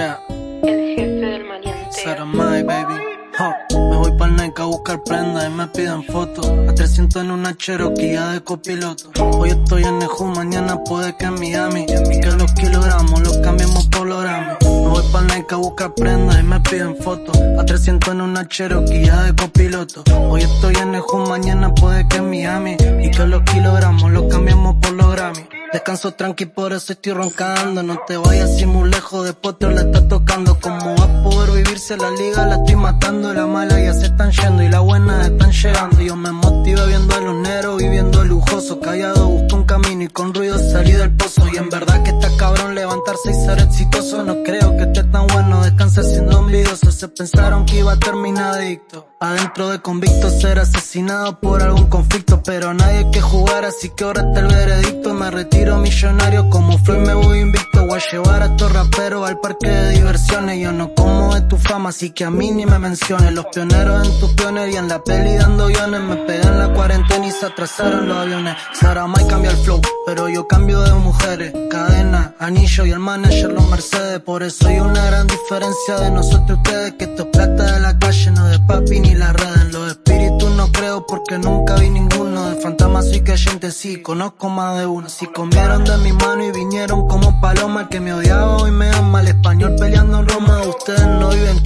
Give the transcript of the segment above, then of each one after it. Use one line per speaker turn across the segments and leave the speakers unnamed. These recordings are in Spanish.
Yeah.
El jefe del.
Saramay, baby. Me voy pa'l NECA a buscar prenda y me piden fotos. A 300 en una Cherokee de copiloto. Hoy estoy en Neju, mañana puede que en Miami. Y Que los kilogramos los cambiemos por los gramos. Me voy pa'l NECA a buscar prenda y me piden fotos. A 300 en una Cherokee de copiloto. Hoy estoy en Neju, mañana puede que en Miami. Y que los kilogramos los cambiemos por los Grammy. Descanso tranqui, por eso estoy roncando. No te vayas así muy lejos, después te la está tocando. Como va a poder vivirse la liga, la estoy matando. La mala ya se están yendo y la buena están llegando. Yo me motivo viendo a los negros, viviendo lujoso. Callado busco un camino y con ruido salí del pozo. Y en verdad que está cabrón levantarse y ser exitoso. No creo que esté tan bueno descansar siendo envidioso. Se pensaron que iba a terminar adicto. Adentro de convicto ser asesinado por algún conflicto. Pero nadie que jugar, así que ahora está el veredicto. Me retiro millonario como Floyd, me voy invicto. Voy a llevar a estos raperos al parque de diversiones. Yo no como de tu fama, así que a mí ni me menciones. Los pioneros en tu pionería en la peli dando guiones. Me pegan la cuarentena y se atrasaron los aviones. Sara Mike cambia el flow, pero yo cambio de mujeres. Cadena, anillo y el manager los Mercedes. Por eso hay una gran diferencia de nosotros ustedes. Que esto es plata de la calle, no de papi ni la red. En los espíritus no creo porque nunca vi ninguno. De fantasmas soy creyente, sí, conozco más de uno. Si comieron de mi mano y vinieron como paloma. El que me odiaba hoy me ama. El español peleando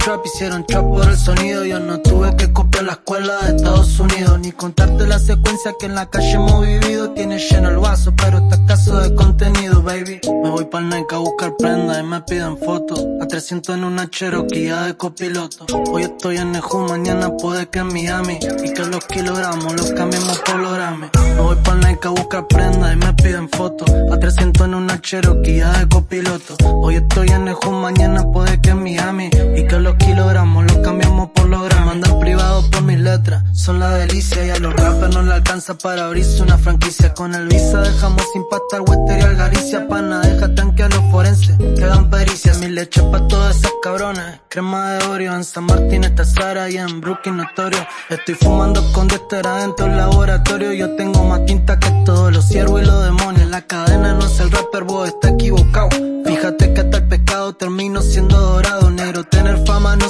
trap, hicieron trap por el sonido. Yo no tuve que copiar la escuela de Estados Unidos. Ni contarte la secuencia que en la calle hemos vivido. Tiene lleno el vaso, pero está escaso de contenido, baby. Me voy pa'l Nike a buscar prenda y me piden fotos. A 300 en una Cherokee de copiloto. Hoy estoy en Neju, mañana puede que en Miami. Y que los kilogramos los cambiemos por los. Me voy pa'l Nike a buscar prenda y me piden fotos. A 300 en una Cherokee de copiloto. Hoy estoy en Neju, mañana puede que en Miami. Y que los kilogramos los cambiamos por los Grammy. Mandan privado por mis letras, son la delicia. Y a los rappers no le alcanza para abrirse una franquicia. Con el visa dejamos sin pasta al y al Garicia. Pana, deja tanque a los forenses, quedan pericias. Mi leche pa' todas esas cabronas. Crema de Oreo, en San Martín está Sara y en Brooklyn notorio. Estoy fumando con Dexter adentro del laboratorio. Yo tengo más tinta que todos los ciervos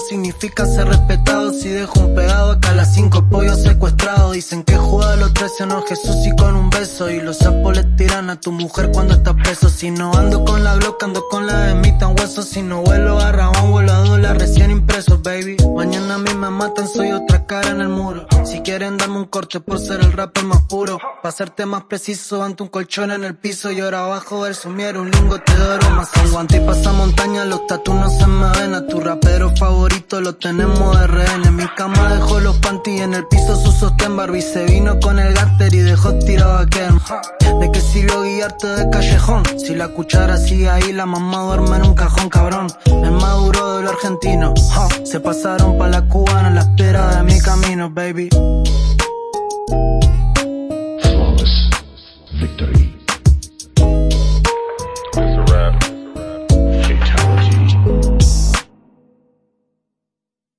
significa ser respetado. Si dejo un pegado acá a las cinco pollos secuestrados. Dicen que juega los traicionó Jesús y con un beso. Y los sapos le tiran a tu mujer cuando está preso. Si no ando con la Glock, ando con la de mi tan hueso. Si no vuelo a Rabón, vuelo a dólar recién impreso, baby. Mañana a mí me matan, soy otra cara en el muro. Si quieren darme un corte por ser el rapper más puro. Pa' hacerte más preciso, ante un colchón en el piso. Y ahora abajo del sumiero, un lingote de oro más un guante y pasa montaña. Los tatu no se me ven. A tu rapero favorito lo tenemos de rehén. En mi cama dejó los panty en el piso su sostén. Barbie se vino con el garter y dejó tirado a Ken. ¿De qué sirvió guiarte de callejón? Si la cuchara sigue ahí, la mamá duerme en un cajón, cabrón. El maduro de lo argentino. Se pasaron pa' la cubana en la espera de mi camino, baby.